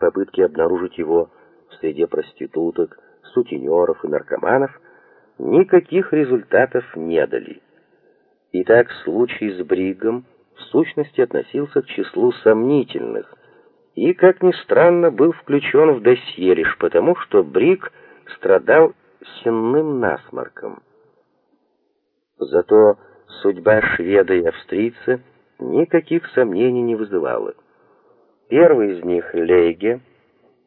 попытки обнаружить его в среде проституток, сутенеров и наркоманов никаких результатов не дали. Итак, случай с Бригом в сущности относился к числу сомнительных и, как ни странно, был включен в досье лишь потому, что Бриг страдал сенным насморком. Зато судьба шведа и австрийца никаких сомнений не вызывала. Первый из них, Лейге,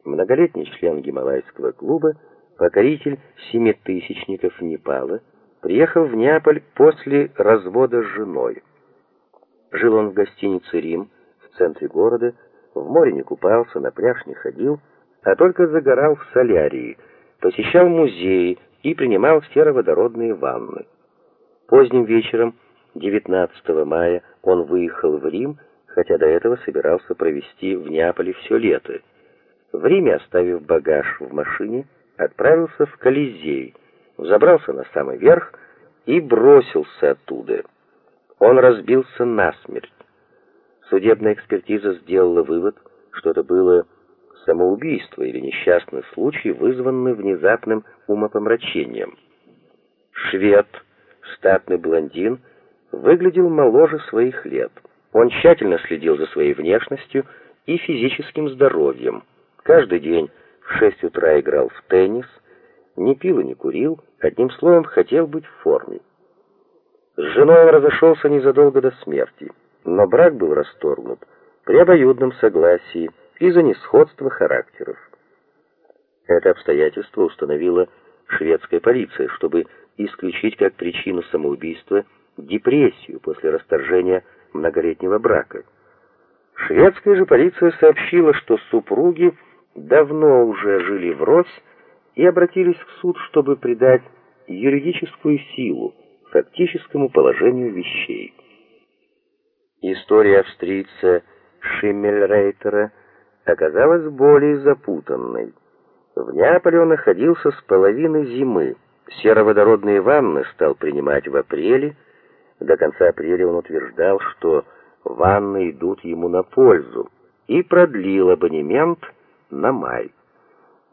многолетний член Гималайского клуба, покоритель семитысячников Непала, приехал в Неаполь после развода с женой. Жил он в гостинице «Рим» в центре города, в море не купался, на пляж не ходил, а только загорал в солярии, посещал музеи и принимал сероводородные ванны. Поздним вечером 19 мая он выехал в Рим, хотя до этого собирался провести в Неаполе все лето. В Риме, оставив багаж в машине, отправился в Колизей, забрался на самый верх и бросился оттуда. Он разбился насмерть. Судебная экспертиза сделала вывод, что это было самоубийство или несчастный случай, вызванный внезапным умопомрачением. Швед, статный блондин, выглядел моложе своих лет. Он тщательно следил за своей внешностью и физическим здоровьем. Каждый день в шесть утра играл в теннис, не пил и не курил, одним словом, хотел быть в форме. С женой он разошелся незадолго до смерти, но брак был расторгнут при обоюдном согласии из-за несходства характеров. Это обстоятельство установила шведская полиция, чтобы исключить как причину самоубийства депрессию после расторжения многолетнего брака. Шведская же полиция сообщила, что супруги давно уже жили врозь и обратились в суд, чтобы придать юридическую силу фактическому положению вещей. История австрийца Шиммельрейтера оказалась более запутанной. В Неаполе он находился с половины зимы. Сероводородные ванны стал принимать в апреле. До конца апреля он утверждал, что ванны идут ему на пользу, и продлил абонемент на май.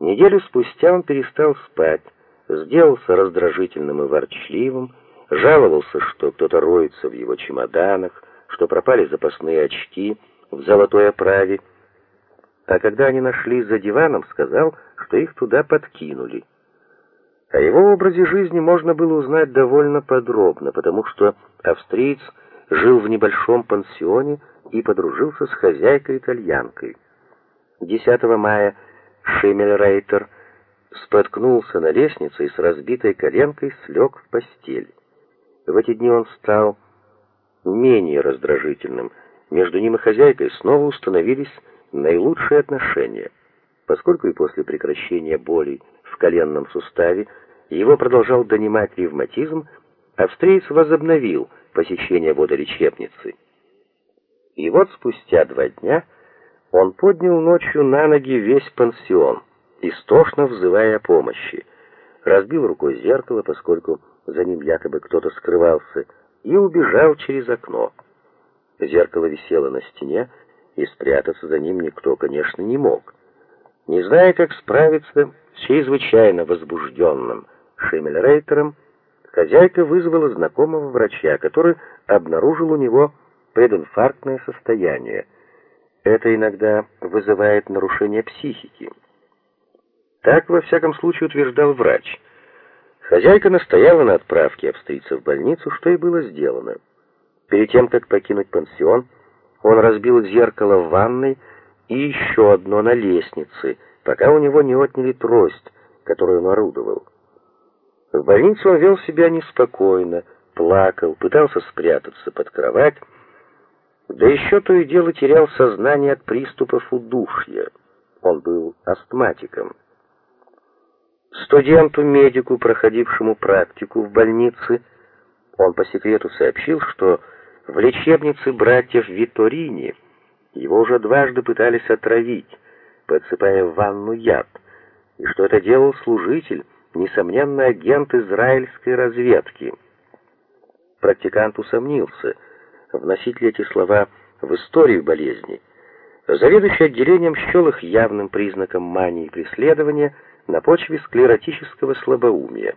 Неделю спустя он перестал спать, сделался раздражительным и ворчливым, жаловался, что кто-то роется в его чемоданах, что пропали запасные очки в золотой оправе, а когда они нашли за диваном, сказал, что их туда подкинули. О его образе жизни можно было узнать довольно подробно, потому что австриец жил в небольшом пансионе и подружился с хозяйкой-итальянкой. 10 мая Шемельрейтер споткнулся на лестнице и с разбитой коленкой слег в постель. В эти дни он стал менее раздражительным. Между ним и хозяйкой снова установились наилучшие отношения. Поскольку и после прекращения болей коленном суставе его продолжал донимать ревматизм, австриец возобновил посещение водолечебницы. И вот спустя два дня он поднял ночью на ноги весь пансион, истошно взывая о помощи. Разбил рукой зеркало, поскольку за ним якобы кто-то скрывался, и убежал через окно. Зеркало висело на стене, и спрятаться за ним никто, конечно, не мог. Не зная, как справиться с чрезвычайно возбужденным Шемельрейтером, хозяйка вызвала знакомого врача, который обнаружил у него прединфарктное состояние. Это иногда вызывает нарушение психики. Так, во всяком случае, утверждал врач. Хозяйка настояла на отправке австрийца в больницу, что и было сделано. Перед тем, как покинуть пансион, он разбил зеркало в ванной и еще одно на лестнице, пока у него не отняли трость, которую он орудовал. В больнице он вел себя неспокойно, плакал, пытался спрятаться под кровать, да еще то и дело терял сознание от приступов удушья. Он был астматиком. Студенту-медику, проходившему практику в больнице, он по секрету сообщил, что в лечебнице братьев Виторини его уже дважды пытались отравить, подсыпая в ванну яд, и что это делал служитель, несомненно, агент израильской разведки. Практикант усомнился, вносить ли эти слова в историю болезни. Заведующий отделением счел их явным признаком мании преследования на почве склеротического слабоумия.